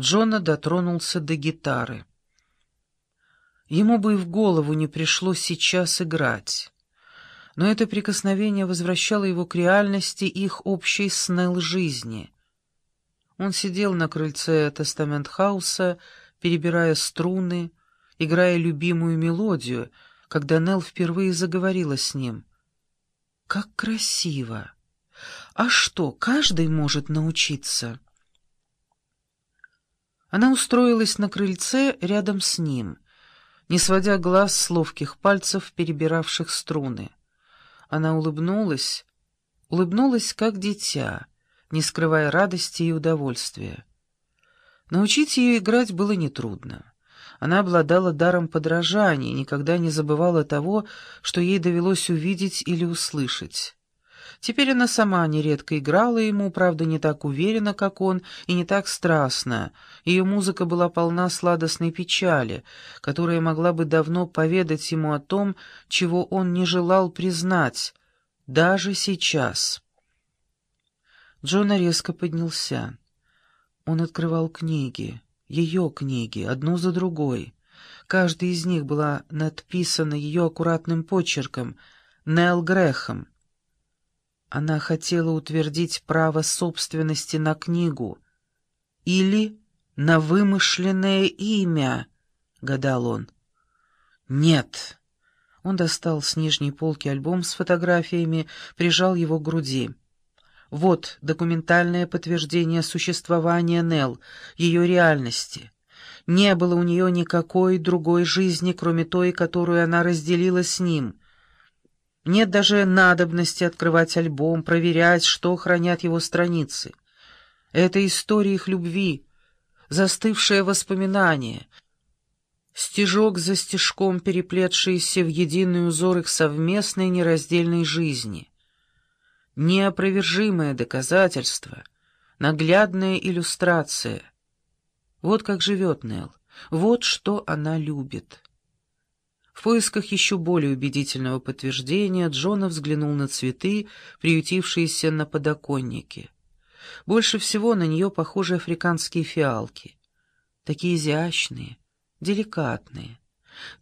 Джона дотронулся до гитары. Ему бы и в голову не пришло сейчас играть. Но это прикосновение возвращало его к реальности их общей с Нелл жизни. Он сидел на крыльце Тестамент-хауса, перебирая струны, играя любимую мелодию, когда Нелл впервые заговорила с ним. «Как красиво! А что, каждый может научиться?» Она устроилась на крыльце рядом с ним, не сводя глаз с ловких пальцев, перебиравших струны. Она улыбнулась, улыбнулась как дитя, не скрывая радости и удовольствия. Научить ее играть было нетрудно. Она обладала даром подражания, никогда не забывала того, что ей довелось увидеть или услышать. Теперь она сама нередко играла ему, правда, не так уверенно, как он, и не так страстно. Ее музыка была полна сладостной печали, которая могла бы давно поведать ему о том, чего он не желал признать, даже сейчас. Джона резко поднялся. Он открывал книги, ее книги, одну за другой. Каждая из них была надписана ее аккуратным почерком «Нелл Грехом». Она хотела утвердить право собственности на книгу или на вымышленное имя, — гадал он. Нет. Он достал с нижней полки альбом с фотографиями, прижал его к груди. Вот документальное подтверждение существования Нел, ее реальности. Не было у нее никакой другой жизни, кроме той, которую она разделила с ним. Нет даже надобности открывать альбом, проверять, что хранят его страницы. Это история их любви, застывшее воспоминание, стежок за стежком переплетшиеся в единый узор их совместной нераздельной жизни неопровержимое доказательство, наглядная иллюстрация. Вот как живет Нелл, вот что она любит. В поисках еще более убедительного подтверждения Джона взглянул на цветы, приютившиеся на подоконнике. Больше всего на нее похожи африканские фиалки. Такие изящные, деликатные.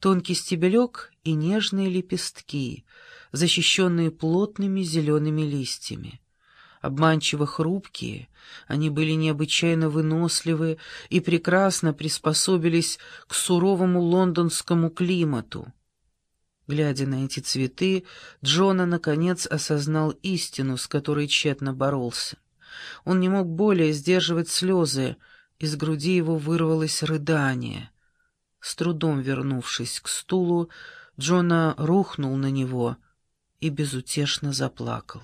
Тонкий стебелек и нежные лепестки — защищенные плотными зелеными листьями. Обманчиво хрупкие, они были необычайно выносливы и прекрасно приспособились к суровому лондонскому климату. Глядя на эти цветы, Джона наконец осознал истину, с которой тщетно боролся. Он не мог более сдерживать слезы, из груди его вырвалось рыдание. С трудом вернувшись к стулу, Джона рухнул на него — и безутешно заплакал.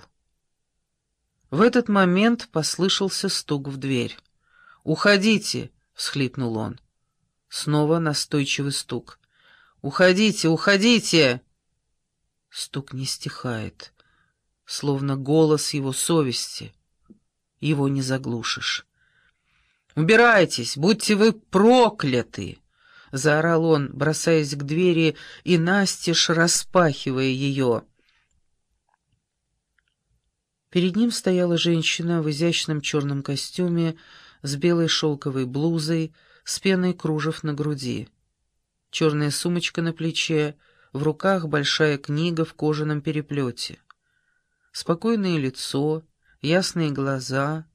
В этот момент послышался стук в дверь. «Уходите!» — всхлипнул он. Снова настойчивый стук. «Уходите, уходите!» Стук не стихает, словно голос его совести. Его не заглушишь. «Убирайтесь! Будьте вы прокляты!» — заорал он, бросаясь к двери и настежь распахивая ее. Перед ним стояла женщина в изящном черном костюме с белой шелковой блузой, с пеной кружев на груди. Черная сумочка на плече, в руках большая книга в кожаном переплете. Спокойное лицо, ясные глаза.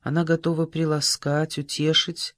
Она готова приласкать, утешить,